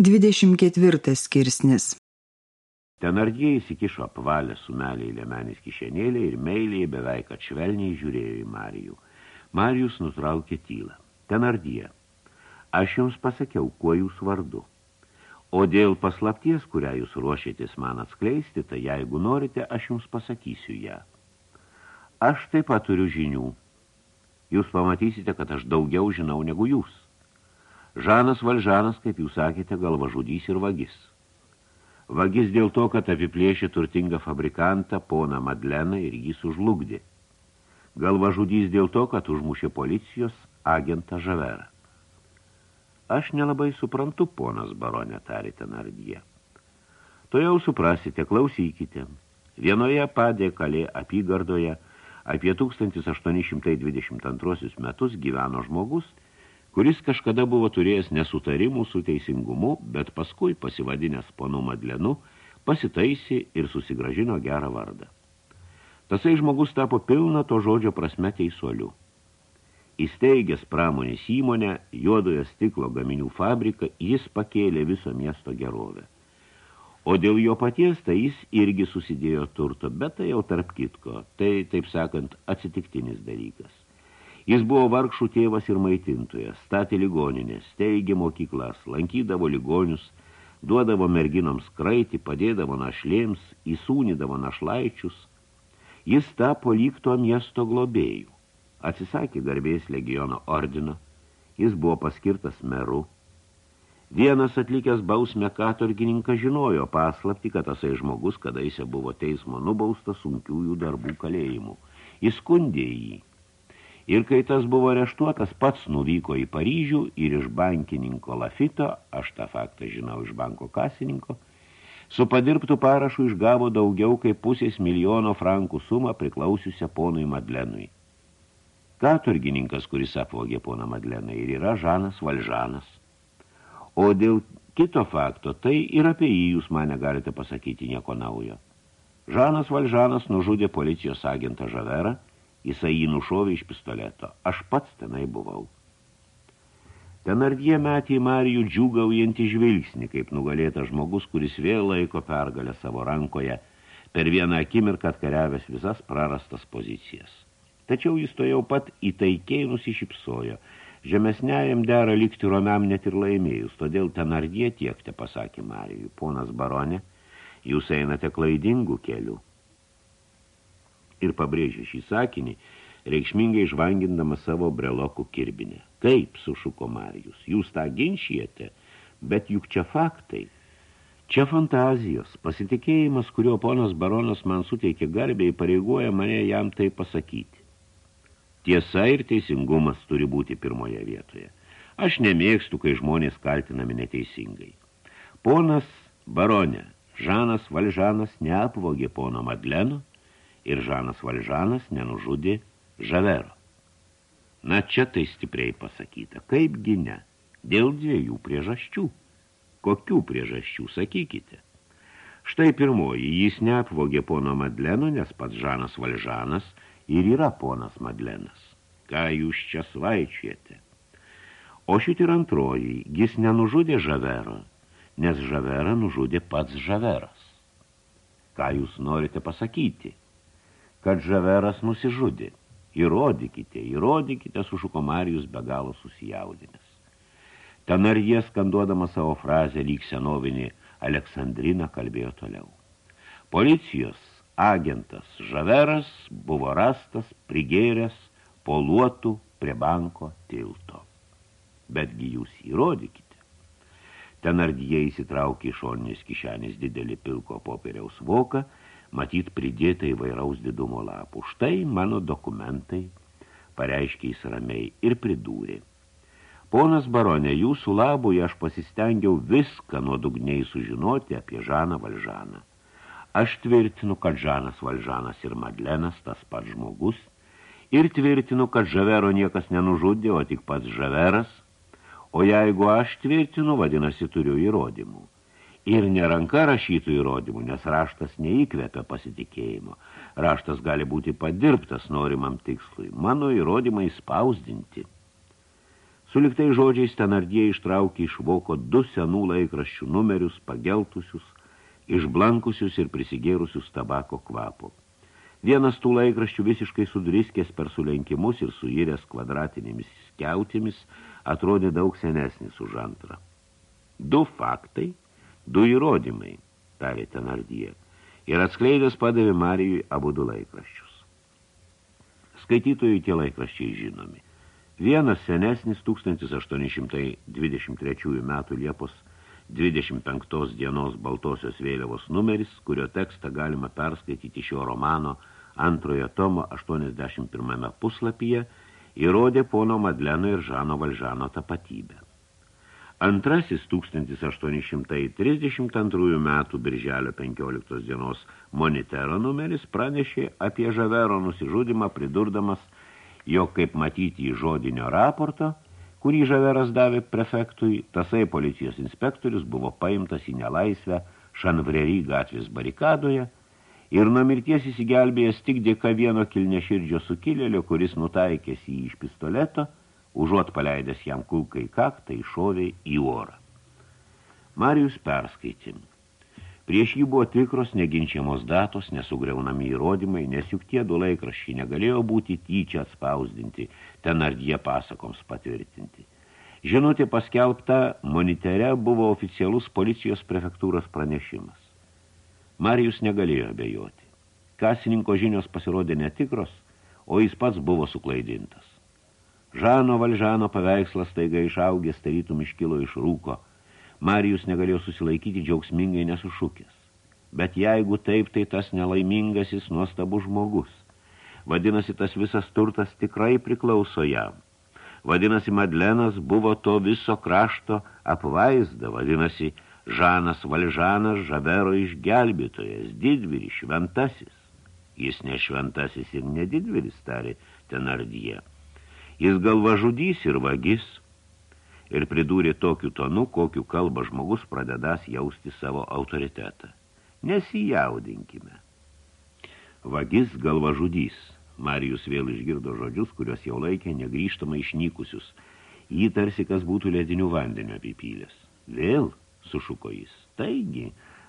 24 skirsnis Tenardie įsikišo apvalę sumelę į lėmenės kišenėlę ir meiliai beveik atšvelniai žiūrėjo į Marijų. Marijus nutraukė tylą. Tenardie, aš jums pasakiau, kuo jūs vardu. O dėl paslapties, kurią jūs ruošėtės man atskleisti, tai jeigu norite, aš jums pasakysiu ją. Aš taip pat turiu žinių. Jūs pamatysite, kad aš daugiau žinau negu jūs. Žanas Valžanas, kaip jūs sakėte, galva žudys ir vagis. Vagis dėl to, kad apiplėšė turtingą fabrikantą, poną Madleną ir jį sužlugdė. Galva žudys dėl to, kad užmušė policijos agentą Žaverą. Aš nelabai suprantu, ponas baronė, tarė Tenardyje. To jau suprasite, klausykite. Vienoje padė kalė apygardoje apie 1822 metus gyveno žmogus – kuris kažkada buvo turėjęs nesutarimų su teisingumu, bet paskui pasivadinęs ponu Madlenu, pasitaisė ir susigražino gerą vardą. Tasai žmogus tapo pilna to žodžio prasme teisuoliu. Įsteigęs pramonės įmonę, juodojo stiklo gaminių fabriką, jis pakėlė viso miesto gerovę. O dėl jo paties, tai jis irgi susidėjo turto, bet tai jau tarp kitko, tai, taip sakant, atsitiktinis dalykas. Jis buvo vargšų tėvas ir maitintojas, statė ligoninės, steigė mokyklas, lankydavo ligonius, duodavo merginoms kraitį, padėdavo našlėms, įsūnydavo našlaičius. Jis tapo lygto miesto globėjų. Atsisakė garbės legiono ordino, jis buvo paskirtas meru. Vienas atlikęs bausmę katorgininkas žinojo paslapti, kad tasai žmogus kadaise buvo teismo nubaustas sunkiųjų darbų kalėjimų. Jis skundė jį Ir kai tas buvo areštuotas, pats nuvyko į Paryžių ir iš bankininko Lafito, aš tą faktą žinau iš banko kasininko, su padirbtų parašu išgavo daugiau kaip pusės milijono frankų sumą priklausiusią ponui Madlenui. Katurgininkas, kuris apvogė poną Madleną, ir yra Žanas Valžanas. O dėl kito fakto, tai ir apie jį jūs mane galite pasakyti nieko naujo. Žanas Valžanas nužudė policijos agentą Žaverą, Jisai jį nušovė iš pistoleto. Aš pats tenai buvau. Tenardie metė į Marijų džiūgaujantį žvilgsnį, kaip nugalėtas žmogus, kuris vėl laiko pergalę savo rankoje, per vieną akimirką atkariavęs visas prarastas pozicijas. Tačiau jis to jau pat įtaikiai nusišypsojo. Žemesniajam dera likti romiam net ir laimėjus, todėl Tenardie tiek te pasakė Marijui. Ponas baronė, jūs einate klaidingų kelių ir pabrėžė šį sakinį, reikšmingai žvangindama savo brelokų kirbinę. Kaip, sušuko Marijus, jūs tą ginčijate, bet juk čia faktai. Čia fantazijos, pasitikėjimas, kurio ponas baronas man suteikė garbę, pareigoja mane jam tai pasakyti. Tiesa ir teisingumas turi būti pirmoje vietoje. Aš nemėgstu, kai žmonės kaltinami neteisingai. Ponas baronė, Žanas Valžanas neapvogė pono Madleno, ir Žanas Valžanas nenužudė Žavero. Na, čia tai stipriai pasakyta. Kaipgi ne? Dėl dviejų priežasčių. Kokių priežasčių, sakykite? Štai pirmoji, jis neapvogė pono Madleno, nes pats Žanas Valžanas ir yra ponas Madlenas. Ką jūs čia svaičiate? O šit ir antroji, jis nenužudė Žavero, nes Žaverą nužudė pats Žaveras. Ką jūs norite pasakyti? Kad Žaveras nusižudė. Įrodykite, įrodykite, sušuko Marijus be galo susijaudinęs. Ten ar jie skanduodama savo frazę lyg senovinį Aleksandriną kalbėjo toliau. Policijos agentas Žaveras buvo rastas prigėręs poluotų prie banko tilto. Betgi jūs įrodykite. Ten ardyje įsitraukė iš šoninės kišenės didelį pilko popieriaus voką matyt pridėta įvairaus didumo lapų. Štai mano dokumentai, pareiškė jis ramiai ir pridūrė. Ponas baronė, jūsų labui aš pasistengiau viską nuodugniai sužinoti apie Žaną Valžaną. Aš tvirtinu, kad Žanas Valžanas ir Madlenas tas pats žmogus, ir tvirtinu, kad Žavero niekas nenužudė, o tik pats Žaveras, o jeigu aš tvirtinu, vadinasi, turiu įrodymų. Ir neranka rašytų įrodymų, nes raštas neįkvepia pasitikėjimo. Raštas gali būti padirbtas norimam tikslui. Mano įrodymai spausdinti. Suliktai žodžiais tenardie ištraukė iš voko du senų laikraščių numerius, pageltusius, išblankusius ir prisigėrusius tabako kvapo. Vienas tų laikraščių visiškai sudriskės per sulenkimus ir suiręs kvadratinėmis skiautėmis atrodė daug senesnis už antrą. Du faktai, du įrodymai, tarė tenardie, ir atskleidęs padavė Marijui abu du laikraščius. Skaitytojui tie laikraščiai žinomi. Vienas senesnis 1823 metų Liepos 25 dienos Baltosios vėliavos numeris, kurio tekstą galima perskaityti šio romano antrojo tomo 81 puslapyje, įrodė pono Madleno ir Žano Valžano tapatybę. Antrasis 1832 metų birželio 15 dienos monitero numeris pranešė apie Žavero nusižudimą pridurdamas – jog kaip matyti į žodinio raporto, kurį Žaveras davė prefektui, tasai policijos inspektorius buvo paimtas į nelaisvę Šanvrerį gatvės barikadoje ir nuo mirties įsigelbėjęs tik dėka vieno kilneširdžio sukilėlio, kuris nutaikėsi jį iš pistoleto, užuot paleidęs jam kulkai kaktą išovė į orą. Marijus perskaitė. Prieš jį buvo tikros neginčiamos datos, nesugriaunami įrodymai, nes juk tie du laikraščiai negalėjo būti tyčia atspausdinti, ten ar jie pasakoms patvirtinti. Žinutė paskelbta monitere buvo oficialus policijos prefektūros pranešimas. Marijus negalėjo abejoti. Kasininko žinios pasirodė netikros, o jis pats buvo suklaidintas. Žano Valžano paveikslas taiga išaugęs tarytum iškilo iš rūko – Marijus negalėjo susilaikyti džiaugsmingai nesušūkęs. Bet jeigu taip, tai tas nelaimingasis nuostabus žmogus. Vadinasi, tas visas turtas tikrai priklauso jam. Vadinasi, Madlenas buvo to viso krašto apvaizda. Vadinasi, Žanas Valžanas Žavero išgelbėtojas, didvyris, šventasis. Jis ne šventasis ir nedidvyris, tarė tenardyje. Jis galvažudys ir vagis, ir pridūrė tokiu tonu, kokiu kalba žmogus pradedas jausti savo autoritetą. Nesijaudinkime. Vagis galva žudys. Marijus vėl išgirdo žodžius, kurios jau laikė negrįžtamai išnykusius. Jį tarsi kas būtų ledinių vandenio apipylės. Vėl, sušuko jis. Taigi,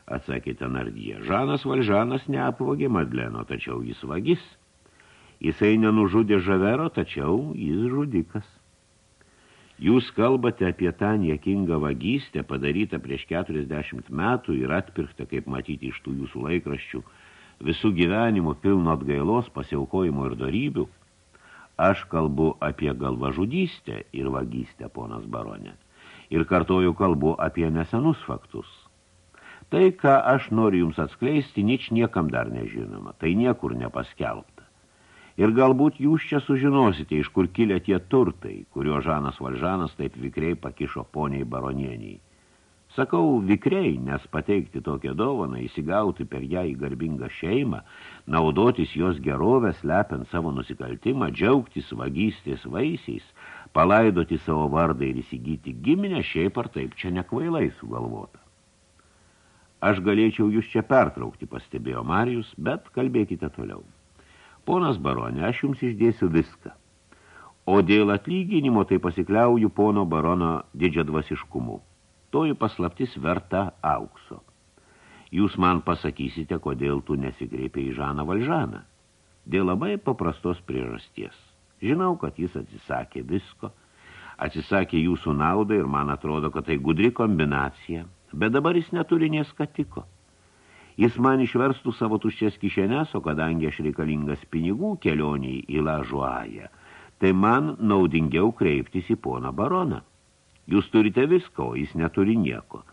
atsakė Tenardyje, Žanas Valžanas neapvogė Madleno, tačiau jis vagis. Jisai nenužudė Žavero, tačiau jis žudikas. Jūs kalbate apie tą niekingą vagystę padarytą prieš 40 metų ir atpirktą, kaip matyti iš tų jūsų laikraščių, visų gyvenimų pilno atgailos, pasiaukojimo ir darybių. Aš kalbu apie galvažudystę ir vagystę, ponas baronė. Ir kartoju kalbu apie nesenus faktus. Tai, ką aš noriu jums atskleisti, nič niekam dar nežinoma. Tai niekur nepaskelbta. Ir galbūt jūs čia sužinosite, iš kur kilė tie turtai, kurio Žanas Valžanas taip vikriai pakišo poniai baronieniai. Sakau vikriai, nes pateikti tokią dovaną, įsigauti per ją į garbingą šeimą, naudotis jos gerovę, slepiant savo nusikaltimą, džiaugtis vagystės vaisiais, palaidoti savo vardą ir įsigyti giminę, šiaip ar taip čia nekvailai sugalvota. Aš galėčiau jūs čia pertraukti, pastebėjo Marijus, bet kalbėkite toliau. Ponas baronė, aš jums išdėsiu viską. O dėl atlyginimo tai pasikliauju pono barono didžiadvasiškumu. Toji paslaptis verta aukso. Jūs man pasakysite, kodėl tu nesikreipė į Žaną Valžaną. Dėl labai paprastos priežasties. Žinau, kad jis atsisakė visko, atsisakė jūsų naudą ir man atrodo, kad tai gudri kombinacija, bet dabar jis neturi nieskatiko. Jis man išverstų savo tuščias kišenes, o kadangi aš reikalingas pinigų kelioniai į lažuoją, tai man naudingiau kreiptis į poną baroną. Jūs turite visko, jis neturi nieko.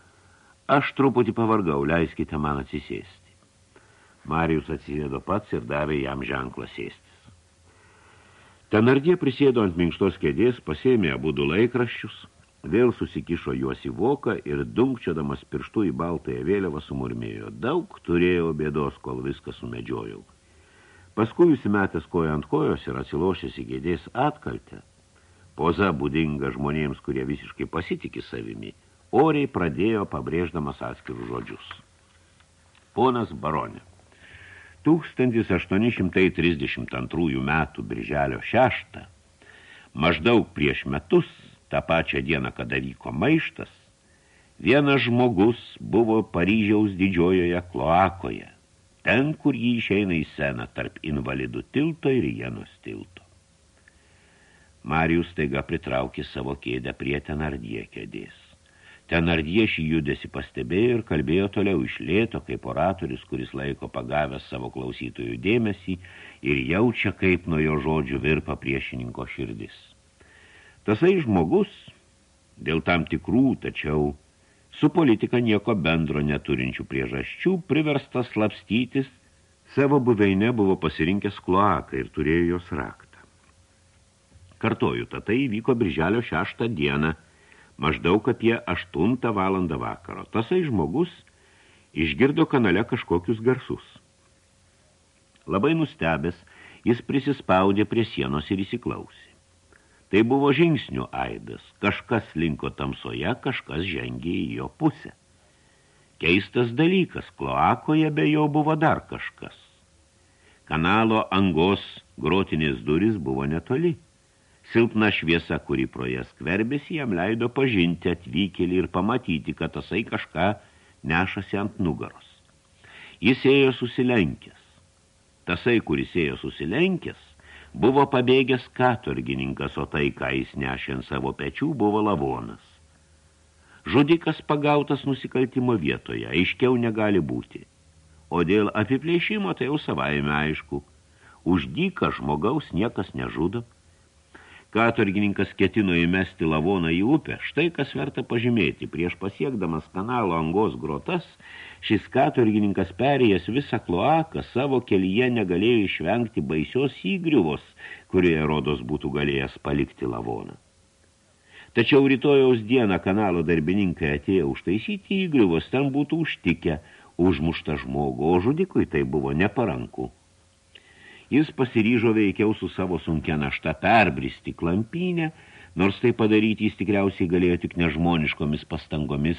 Aš truputį pavargau, leiskite man atsisėsti. Marijus atsisėdo pats ir davė jam ženklą sėstis. Tenardė prisėdo ant minkštos kėdės, pasėmė abu du laikraščius – Vėl susikišo juos į voką ir dunkčiodamas pirštų į baltąją vėliavą sumurmėjo. Daug turėjo bėdos, kol viską sumedžiojau. Paskui įsimetęs koją ant kojos ir atsilošęs į gėdės atkaltę. Poza būdinga žmonėms, kurie visiškai pasitikė savimi, oriai pradėjo pabrėždamas atskirus žodžius. Ponas baronė. 1832 metų birželio 6 maždaug prieš metus tą pačią dieną, kada vyko maištas, vienas žmogus buvo Paryžiaus didžiojoje kloakoje, ten, kur jį išeina į seną tarp invalidų tilto ir jenos tilto. Marijus taiga pritraukė savo kėdę prie tenardie kėdės. Tenardie šį judesi pastebėjo ir kalbėjo toliau iš lėto, kaip oratorius, kuris laiko pagavęs savo klausytojų dėmesį ir jaučia, kaip nuo jo žodžių virpa priešininko širdis. Tasai žmogus, dėl tam tikrų, tačiau su politika nieko bendro neturinčių priežasčių, priverstas slapstytis, savo buveinę buvo pasirinkęs kloaką ir turėjo jos raktą. Kartoju, tai įvyko birželio šeštą dieną, maždaug apie aštuntą valandą vakaro. Tasai žmogus išgirdo kanale kažkokius garsus. Labai nustebęs, jis prisispaudė prie sienos ir įsiklausė. Tai buvo žingsnių aidas, kažkas linko tamsoje, kažkas žengė į jo pusę. Keistas dalykas, kloakoje be jo buvo dar kažkas. Kanalo angos grotinės duris buvo netoli. Silpna šviesa, kuri pro jas skverbėsi, jam leido pažinti atvykėlį ir pamatyti, kad tasai kažką nešasi ant nugaros. Jis ėjo susilenkęs. Tasai, kuris ėjo susilenkęs, buvo pabėgęs katorgininkas, o tai, ką jis nešė ant savo pečių, buvo lavonas. Žudikas pagautas nusikaltimo vietoje, aiškiau negali būti. O dėl apiplėšimo tai jau savaime aišku. Už dyką žmogaus niekas nežudo. Katorgininkas ketino įmesti lavoną į upę. Štai kas verta pažymėti. Prieš pasiekdamas kanalo angos grotas, šis katorgininkas perėjęs visą kloaką savo kelyje negalėjo išvengti baisios įgriuvos, kurioje rodos būtų galėjęs palikti lavoną. Tačiau rytojaus dieną kanalo darbininkai atėjo užtaisyti įgriuvos, ten būtų užtikę užmuštą žmogų, o žudikui tai buvo neparanku. Jis pasiryžo veikiau su savo sunkia našta perbristi klampynę, nors tai padaryti jis tikriausiai galėjo tik nežmoniškomis pastangomis,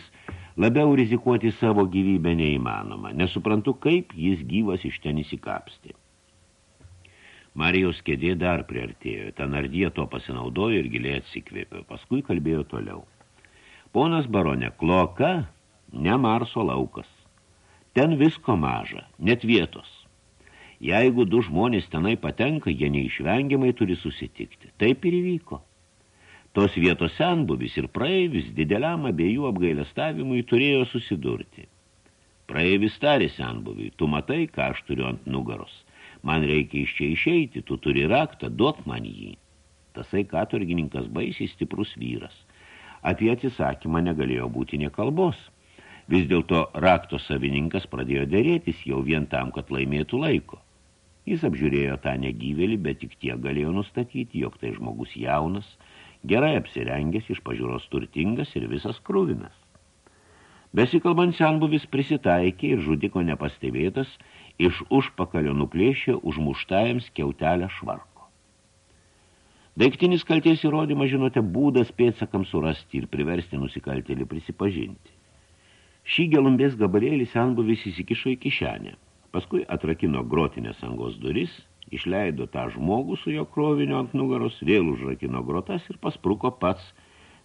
labiau rizikuoti savo gyvybę neįmanoma. Nesuprantu, kaip jis gyvas iš ten įsikapsti. Marijos kėdė dar priartėjo, ten ardie to pasinaudojo ir giliai atsikvėpė, paskui kalbėjo toliau. Ponas baronė, kloka, ne Marso laukas. Ten visko maža, net vietos. Jeigu du žmonės tenai patenka, jie neišvengiamai turi susitikti. Taip ir įvyko. Tos vietos senbuvis ir praeivis dideliam abiejų apgailestavimui turėjo susidurti. Praeivis tarė senbuviui, tu matai, ką aš turiu ant nugaros. Man reikia iš čia išeiti, tu turi raktą, duok man jį. Tasai katorgininkas baisiai stiprus vyras. Apie atsisakymą negalėjo būti nekalbos. Vis dėlto rakto savininkas pradėjo dėrėtis jau vien tam, kad laimėtų laiko. Jis apžiūrėjo tą negyvelį, bet tik tie galėjo nustatyti, jog tai žmogus jaunas, gerai apsirengęs, iš pažiūros turtingas ir visas krūvinas. Besikalbant senbuvis prisitaikė ir žudiko nepastebėtas, iš užpakalio nuplėšė užmuštajams keutelę švarko. Daiktinis kalties įrodymas, žinote, būdas pėdsakams surasti ir priversti nusikaltėlį prisipažinti. Šį gelumbės gabalėlį senbuvis įsikišo į kišenę. Paskui atrakino grotinės angos duris, išleido tą žmogų su jo kroviniu ant nugaros, vėl užrakino grotas ir paspruko pats,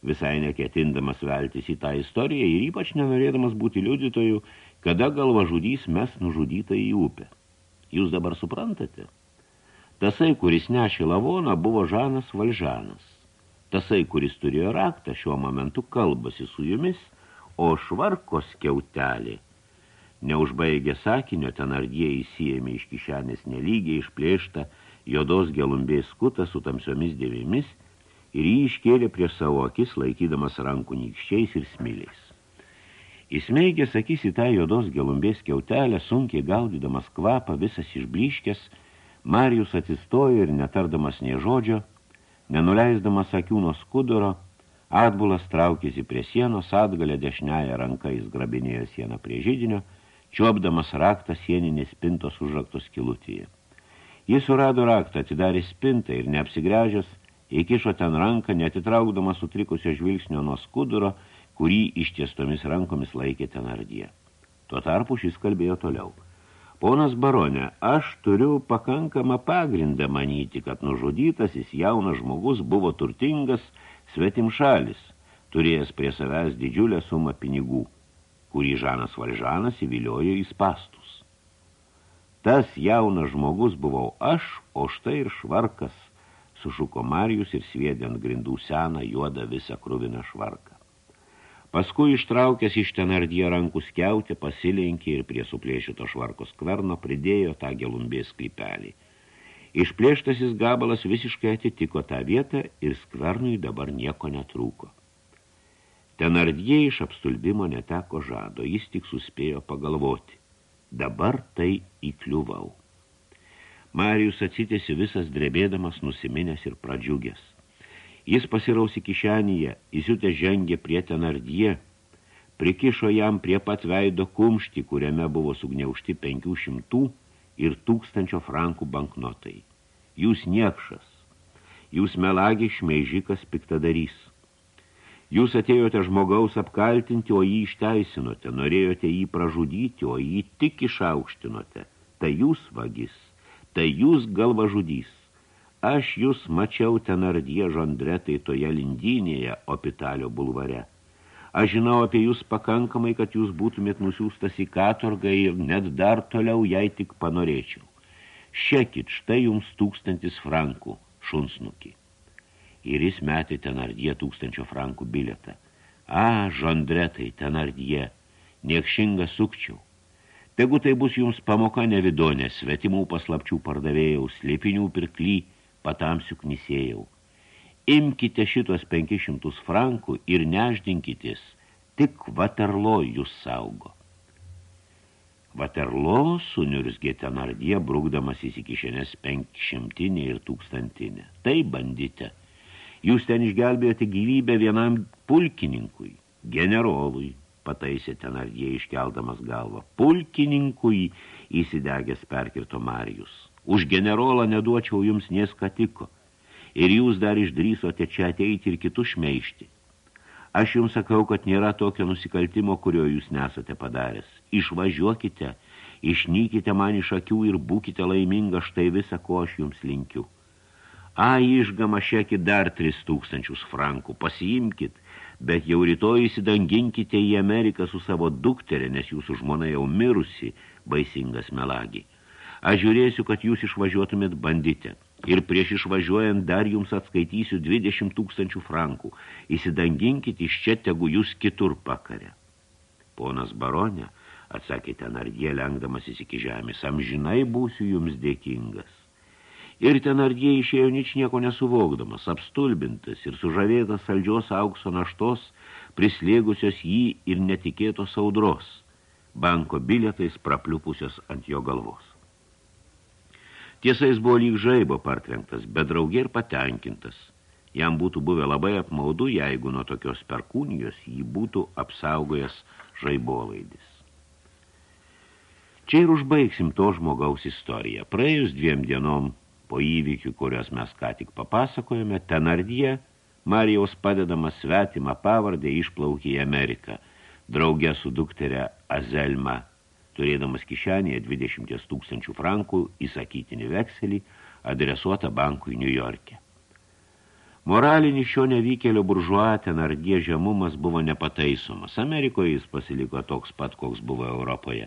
visai neketindamas veltis į tą istoriją ir ypač nenorėdamas būti liudytojų, kada galva žudys mes nužudytą į upę. Jūs dabar suprantate? Tasai, kuris nešė lavoną, buvo Žanas Valžanas. Tasai, kuris turėjo raktą, šiuo momentu kalbasi su jumis, o švarkos kiautelė Neužbaigė sakinio, ten ardie įsijėmė iš kišenės nelygiai išplėštą jodos gelumbės skutą su tamsiomis dėvėmis ir jį iškėlė prieš savo akis, laikydamas rankų nykščiais ir smiliais. Įsmeigęs akis į tą jodos gelumbės kiautelę, sunkiai gaudydamas kvapą, visas išbliškęs, Marijus atsistojo ir netardamas nie žodžio, nenuleisdamas akių nuo skuduro, atbulas traukėsi prie sienos, atgalę dešiniają ranką jis grabinėjo sieną prie žydinio, čiuopdamas raktą sieninės spintos užraktos kilutėje. Jis surado raktą, atidarė spintą ir neapsigręžęs, įkišo ten ranką, netitraukdamas sutrikusio žvilgsnio nuo skuduro, kurį ištiestomis rankomis laikė ten ardyje. Tuo tarpu šis kalbėjo toliau. Ponas baronė, aš turiu pakankamą pagrindą manyti, kad nužudytasis jaunas žmogus buvo turtingas, svetim šalis, turėjęs prie savęs didžiulę sumą pinigų, kurį Žanas Valžanas įviliojo į spastus. Tas jaunas žmogus buvau aš, o štai ir švarkas, sušuko Marijus ir sviedė ant grindų seną juodą visą kruviną švarką. Paskui ištraukęs iš ten ardyje rankų skiautę, pasilenkė ir prie suplėšito švarko skverno pridėjo tą gelumbės sklypelį. Išplėštasis gabalas visiškai atitiko tą vietą ir skvernui dabar nieko netrūko. Ten ardie iš apstulbimo neteko žado, jis tik suspėjo pagalvoti. Dabar tai įkliuvau. Marijus atsitėsi visas drebėdamas, nusiminęs ir pradžiugęs. Jis pasirausi kišenyje, įsiutė žengė prie tenardie, prikišo jam prie pat veido kumštį, kuriame buvo sugniaušti penkių šimtų ir tūkstančio frankų banknotai. Jūs niekšas, jūs melagi šmeižikas piktadarys. Jūs atėjote žmogaus apkaltinti, o jį išteisinote, norėjote jį pražudyti, o jį tik išaukštinote. Tai jūs vagis, tai jūs galva žudys. Aš jūs mačiau ten ardie žandretai toje lindynėje Opitalio bulvare. Aš žinau apie jūs pakankamai, kad jūs būtumėt nusiųstas į katorgą ir net dar toliau, jei tik panorėčiau. Šekit, štai jums tūkstantis frankų, šunsnukį. Ir jis metė tenardie tūkstančio frankų biletą. A, žandretai, tenardie, niekšinga sukčiau. Tegu tai bus jums pamoka nevidonė, svetimų paslapčių pardavėjau, slėpinių pirkly, patamsių knisėjau imkite šitos 500 frankų ir neždinkitis, tik Vaterlo jūs saugo. Vaterlo suniurzgė tenardie, brūkdamas įsikišenės penkšimtinė ir tūkstantinė. Tai bandite. Jūs ten išgelbėjote gyvybę vienam pulkininkui, generolui, pataisė tenardie iškeldamas galvą. Pulkininkui įsidegęs perkirto Marijus. Už generolą neduočiau jums nieskatiko ir jūs dar išdrysote čia ateiti ir kitus šmeišti. Aš jums sakau, kad nėra tokio nusikaltimo, kurio jūs nesate padaręs. Išvažiuokite, išnykite man iš akių ir būkite laiminga štai visą, ko aš jums linkiu. A, išgama šeki dar tris tūkstančius frankų, pasiimkit, bet jau rytoj įsidanginkite į Ameriką su savo dukterė, nes jūsų žmona jau mirusi, baisingas melagi. Aš žiūrėsiu, kad jūs išvažiuotumėt bandite ir prieš išvažiuojant dar jums atskaitysiu 20 tūkstančių frankų. Įsidanginkit iš čia, tegu jūs kitur pakarė. Ponas baronė, atsakė tenardie, lengdamas iki žemės, amžinai būsiu jums dėkingas. Ir tenardie išėjo nič nieko nesuvokdamas, apstulbintas ir sužavėtas saldžios aukso naštos, prislėgusios jį ir netikėtos audros, banko bilietais prapliupusios ant jo galvos. Tiesa, jis buvo lyg žaibo partrenktas, bet draugė ir patenkintas. Jam būtų buvę labai apmaudu, jeigu nuo tokios perkūnijos jį būtų apsaugojęs žaibolaidis. Čia ir užbaigsim to žmogaus istoriją. Praėjus dviem dienom po įvykių, kurios mes ką tik papasakojame, tenardie Marijaus padedamas svetimą pavardę išplaukė į Ameriką, draugę su dukterė Azelma turėdamas kišenėje 20 tūkstančių frankų įsakytinį vekselį, adresuotą bankui New York'e. Moralinis šio nevykėlio buržuo tenardie žemumas buvo nepataisomas. Amerikoje jis pasiliko toks pat, koks buvo Europoje.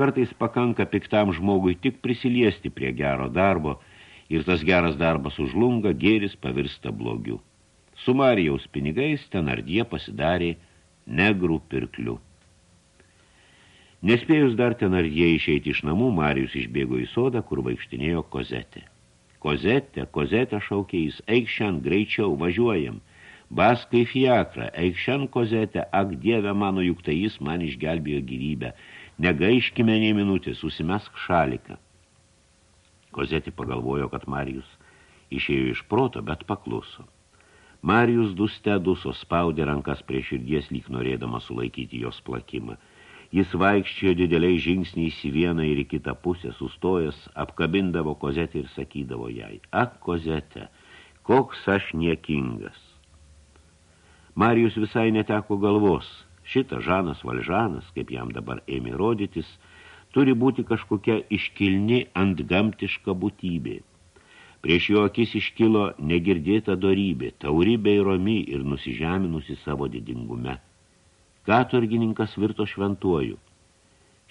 Kartais pakanka piktam žmogui tik prisiliesti prie gero darbo ir tas geras darbas užlunga, gėris pavirsta blogiu. Su Marijaus pinigais tenardie pasidarė negrų pirklių. Nespėjus dar ten ar jie išeiti iš namų, Marijus išbėgo į sodą, kur vaikštinėjo kozetė. Kozetė, kozetė šaukė jis, eik šiandien, greičiau, važiuojam. Baskai fiakrą, eik šiandien kozetė, ak dieve mano, juk tai jis man išgelbėjo gyvybę. Negaiškime nei minutės, susimesk šaliką. Kozetė pagalvojo, kad Marijus išėjo iš proto, bet pakluso. Marijus duste duso spaudė rankas prie širdies, lyg norėdama sulaikyti jos plakimą. Jis vaikščiojo dideliai žingsniais į vieną ir į kitą pusę, sustojęs, apkabindavo kozetę ir sakydavo jai, ak, kozetė, koks aš niekingas. Marijus visai neteko galvos. Šita Žanas Valžanas, kaip jam dabar ėmė rodytis, turi būti kažkokia iškilni ant gamtiška būtybė. Prieš jo akis iškilo negirdėta dorybė, tauri bei romi ir nusižeminusi savo didingume. Katurgininkas virto šventuoju.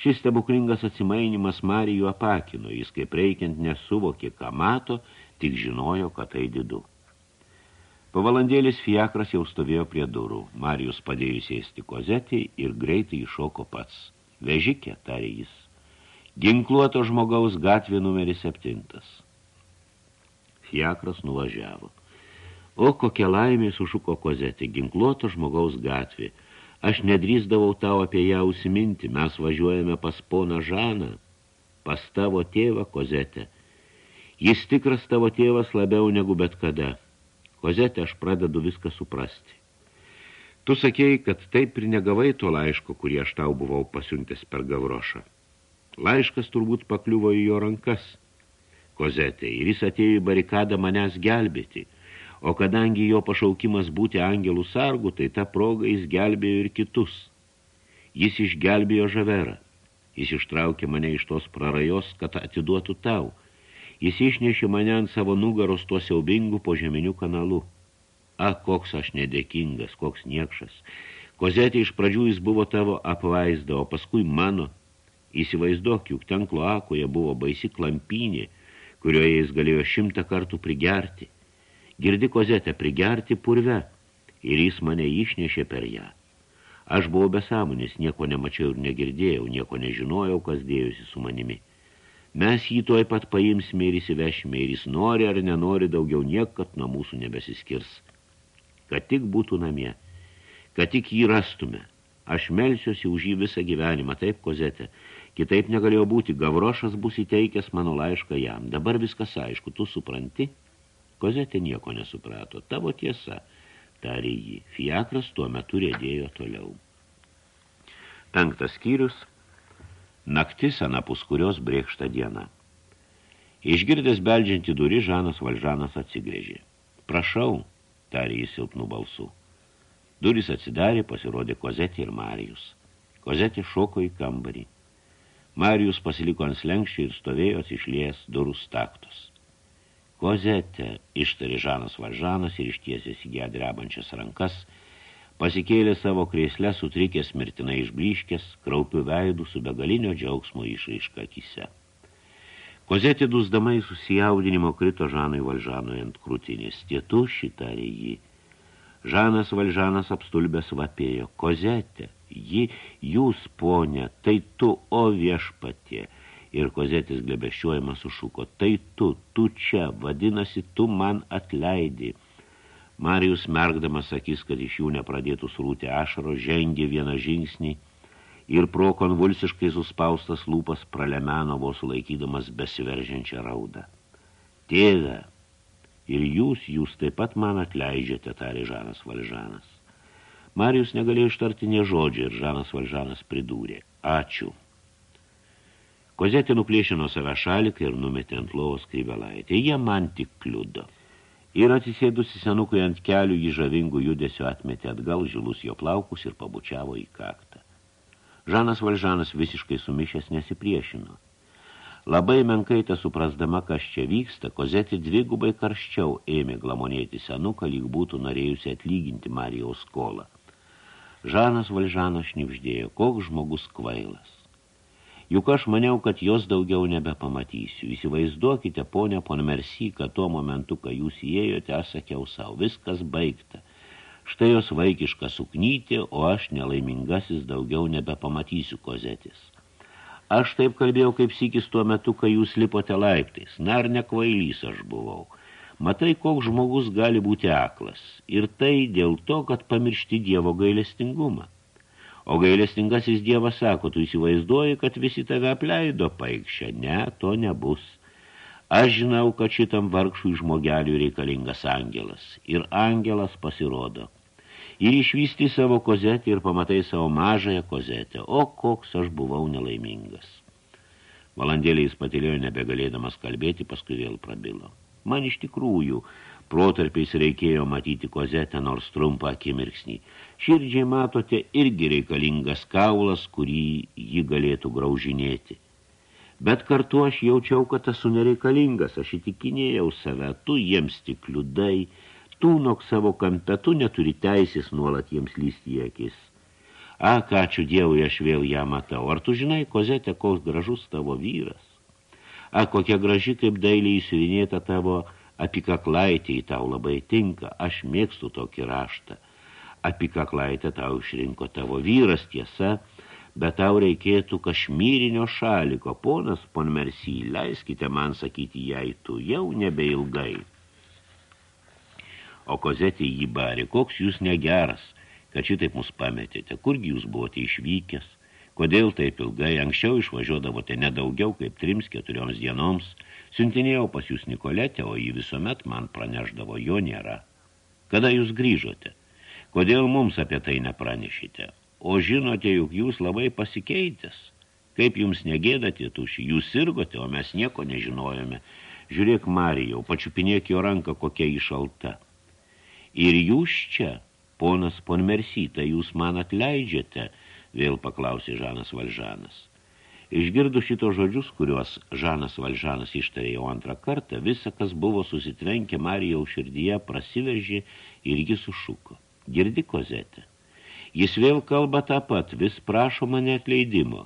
Šis stebuklingas atsimainimas Marijų apakino, jis kaip reikiant nesuvokė, ką mato, tik žinojo, kad tai didu. Po valandėlis fiakras jau stovėjo prie durų. Marijus padėjo sėsti kozetį ir greitai iššoko pats. Vežikė, tarė jis. Ginkluoto žmogaus gatvė numeris septintas. Fiakras nuvažiavo. O kokia laimė sušuko kozetė, ginkluoto žmogaus gatvė – Aš nedrįsdavau tau apie ją užsiminti, mes važiuojame pas poną Žaną, pas tavo tėvą Kozetę. Jis tikras tavo tėvas labiau negu bet kada. Kozetė, aš pradedu viską suprasti. Tu sakėjai, kad taip ir negavai to laiško, kurį aš tau buvau pasiuntęs per Gavrošą. Laiškas turbūt pakliuvo į jo rankas. Kozetė, ir jis atėjo į barikadą manęs gelbėti – o kadangi jo pašaukimas būti angelų sargu, tai ta proga jis gelbėjo ir kitus. Jis išgelbėjo žaverą. Jis ištraukė mane iš tos prarajos, kad atiduotų tau. Jis išnešė mane ant savo nugaros tuo siaubingu požeminiu kanalu. A, koks aš nedėkingas, koks niekšas. Kozetė iš pradžių jis buvo tavo apvaizda, o paskui mano. Įsivaizduok, juk ten kloakoje buvo baisi klampynė, kurioje jis galėjo šimtą kartų prigerti. Girdi kozetę prigerti purve ir jis mane išnešė per ją. Aš buvau besąmonės, nieko nemačiau ir negirdėjau, nieko nežinojau, kas dėjusi su manimi. Mes jį tuoj pat paimsime ir įsivešime, ir jis nori ar nenori daugiau niekad nuo mūsų nebesiskirs. Kad tik būtų namie, kad tik jį rastume. Aš melsiuosi už jį visą gyvenimą, taip, kozetė. Kitaip negalėjo būti, Gavrošas bus įteikęs mano laišką jam. Dabar viskas aišku, tu supranti? Kozetė nieko nesuprato. Tavo tiesa, tarė jį. Fiakras tuo metu rėdėjo toliau. Penktas skyrius – naktis anapus kurios brėkšta diena. Išgirdęs beldžiantį durį, Žanas Valžanas atsigrėžė. Prašau, tarė jis silpnų balsų. Duris atsidarė, pasirodė Kozetė ir Marijus. Kozetė šoko į kambarį. Marijus pasiliko ant slenkščių ir stovėjo atsišlėjęs durų staktos. Kozetė, ištarė Žanas Valžanas ir ištiesęs į ją drebančias rankas, pasikėlė savo krėslę sutrikęs mirtinai išbliškęs, kraupių veidų su begalinio džiaugsmo išraiška akise. Kozetė dusdamai susijaudinimo krito Žanui Valžanui ant krūtinės. Tietu šitarė jį. Žanas Valžanas apstulbęs vapėjo. Kozetė, ji, jūs, ponė, tai tu, o viešpatie ir kozetis glebeščiuojamas sušuko, tai tu, tu čia, vadinasi, tu man atleidi. Marijus mergdamas sakys, kad iš jų nepradėtų surūti ašaro, žengė vieną žingsnį ir pro konvulsiškai suspaustas lūpas pralemeno vos laikydamas besiveržiančią raudą. Tėve, ir jūs, jūs taip pat man atleidžiate, tarė Žanas Valžanas. Marijus negalėjo ištarti nie žodžio ir Žanas Valžanas pridūrė. Ačiū. Kozetė nuplėšino save šaliką ir numetė ant lovos krybelaitę. Jie man tik kliudo. Ir atsisėdusi senukui ant kelių, jį žavingų judesio atmetė atgal žilus jo plaukus ir pabučiavo į kaktą. Žanas Valžanas visiškai sumišęs nesipriešino. Labai menkai tą suprasdama, kas čia vyksta, kozetė dvigubai karščiau ėmė glamonėti senuką, lyg būtų norėjusi atlyginti Marijaus skolą. Žanas Valžanas šnipždėjo, koks žmogus kvailas. Juk aš maniau, kad jos daugiau nebepamatysiu. Įsivaizduokite, ponia Ponmersy, kad tuo momentu, kai jūs įėjote, aš sakiau savo, viskas baigta. Štai jos vaikiška suknytė, o aš nelaimingasis daugiau nebepamatysiu kozetis. Aš taip kalbėjau kaip sykis tuo metu, kai jūs lipote laiptais. Na, ar nekvailys aš buvau. Matai, koks žmogus gali būti aklas. Ir tai dėl to, kad pamiršti Dievo gailestingumą. O gailestingasis dievas sako, tu įsivaizduoji, kad visi tave apleido paikščia. Ne, to nebus. Aš žinau, kad šitam vargšui žmogeliui reikalingas angelas. Ir angelas pasirodo. Ir išvysti savo kozetę ir pamatai savo mažąją kozetę. O koks aš buvau nelaimingas. Valandėlį jis patilėjo nebegalėdamas kalbėti, paskui vėl prabilo. Man iš tikrųjų, protarpiais reikėjo matyti kozetę nors trumpą akimirksnį. Širdžiai matote irgi reikalingas kaulas, kurį ji galėtų graužinėti. Bet kartu aš jaučiau, kad esu nereikalingas, aš įtikinėjau save, tu jiems tik kliudai, tūnok savo kampe, tu neturi teisės nuolat jiems lysti į akis. A, ką ačiū Dievui, aš vėl ją matau. Ar tu žinai, kozetė, koks gražus tavo vyras? A, kokia graži, kaip dailiai įsiuvinėta tavo apikaklaitė į tau labai tinka. Aš mėgstu tokį raštą. Apikaklaitė tau išrinko tavo vyras tiesa, bet tau reikėtų kašmyrinio šaliko. Ponas Ponmersy, leiskite man sakyti jai, tu jau nebeilgai. O kozetė jį barė, koks jūs negeras, kad šitaip mus pametėte, kurgi jūs buvote išvykęs, kodėl taip ilgai, anksčiau išvažiuodavote nedaugiau kaip trims keturioms dienoms, siuntinėjau pas jūs Nikoletę, o jį visuomet man praneždavo, jo nėra. Kada jūs grįžote? Kodėl mums apie tai nepranešite? O žinote, juk jūs labai pasikeitęs. Kaip jums negėdate, tuši, jūs sirgote, o mes nieko nežinojome. Žiūrėk, Marijau, pačiupinėk jo ranką, kokia išalta. Ir jūs čia, ponas Ponmersyta, jūs man atleidžiate, vėl paklausė Žanas Valžanas. Išgirdu šito žodžius, kuriuos Žanas Valžanas ištarė jau antrą kartą, visa, kas buvo susitrenkę Marijaus širdyje, prasiveržė ir jis sušuko. Girdi kozetę. Jis vėl kalba tą pat, vis prašo mane atleidimo.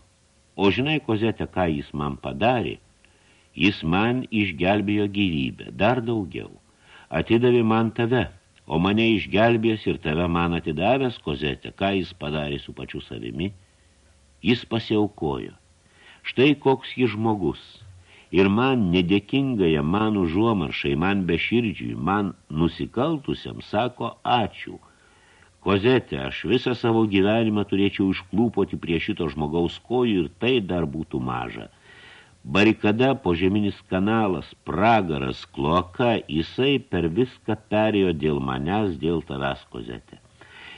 O žinai, kozetė, ką jis man padarė? Jis man išgelbėjo gyvybę, dar daugiau. Atidavė man tave, o mane išgelbės ir tave man atidavęs, kozetė, ką jis padarė su pačiu savimi, jis pasiaukojo. Štai koks jis žmogus. Ir man nedėkingaja man užuomaršai, man beširdžiui, man nusikaltusiam sako ačiū. Kozetė, aš visą savo gyvenimą turėčiau išklūpoti prie šito žmogaus kojų ir tai dar būtų maža – barikada, požeminis kanalas, pragaras, kloaka, jisai per viską perėjo dėl manęs, dėl tavęs kozetė.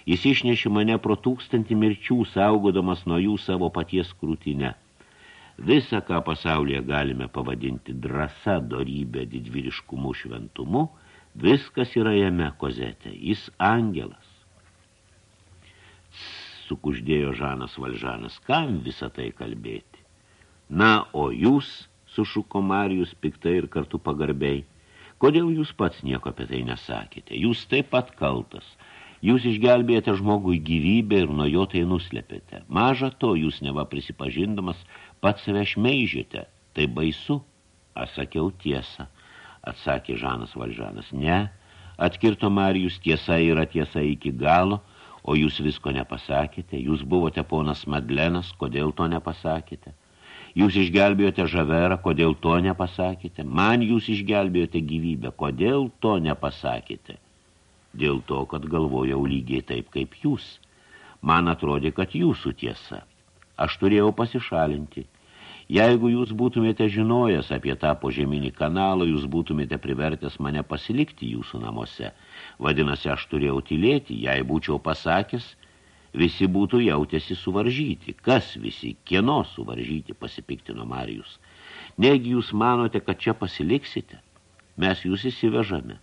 Jis išnešė mane pro tūkstantį mirčių, saugodamas nuo jų savo paties krūtinę. Visa, ką pasaulyje galime pavadinti drąsa, dorybė, didvyriškumu, šventumu, viskas yra jame kozetė. Jis angelas. Sukuždėjo Žanas Valžanas. Kam visą tai kalbėti? Na, o jūs, sušuko Marijus piktai ir kartu pagarbiai, kodėl jūs pats nieko apie tai nesakėte? Jūs taip pat kaltas. Jūs išgelbėjate žmogui gyvybę ir nuo jo tai nuslėpėte. Maža to, jūs neva prisipažindamas, pats save šmeižėte. Tai baisu. Aš sakiau tiesą, atsakė Žanas Valžanas. Ne, atkirto Marijus, tiesa yra tiesa iki galo, o jūs visko nepasakėte. Jūs buvote ponas Madlenas, kodėl to nepasakėte? Jūs išgelbėjote žaverą, kodėl to nepasakėte? Man jūs išgelbėjote gyvybę, kodėl to nepasakėte? Dėl to, kad galvojau lygiai taip kaip jūs. Man atrodė, kad jūsų tiesa. Aš turėjau pasišalinti. Jeigu jūs būtumėte žinojęs apie tą požeminį kanalą, jūs būtumėte privertęs mane pasilikti jūsų namuose. Vadinasi, aš turėjau tylėti, jei būčiau pasakęs – visi būtų jautėsi suvaržyti. Kas visi, kieno suvaržyti, pasipiktino Marijus. Negi jūs manote, kad čia pasiliksite? Mes jūs įsivežame.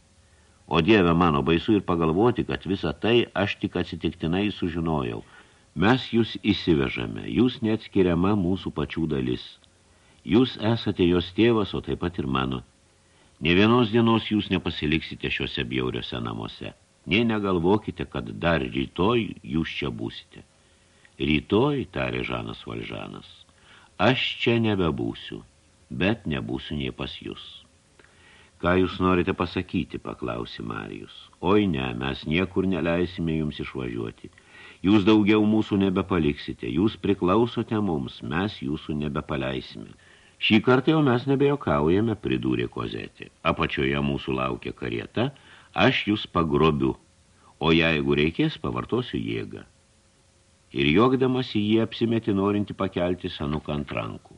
O Dieve mano, baisu ir pagalvoti, kad visą tai aš tik atsitiktinai sužinojau. Mes jūs įsivežame, jūs neatskiriama mūsų pačių dalis. Jūs esate jos tėvas, o taip pat ir mano. Ne vienos dienos jūs nepasiliksite šiuose bjauriuose namuose. Nei negalvokite, kad dar rytoj jūs čia būsite. Rytoj, tarė Žanas Valžanas, aš čia nebebūsiu, bet nebūsiu nei pas jūs. Ką jūs norite pasakyti, paklausė Marijus. Oi ne, mes niekur neleisime jums išvažiuoti. Jūs daugiau mūsų nebepaliksite, jūs priklausote mums, mes jūsų nebepaleisime. Šį kartą jau mes nebejokaujame, pridūrė kozetė. Apačioje mūsų laukia karieta – aš jūs pagrobiu, o jeigu reikės, pavartosiu jėgą. Ir jogdamas į jį apsimeti norinti pakelti senuką ant rankų.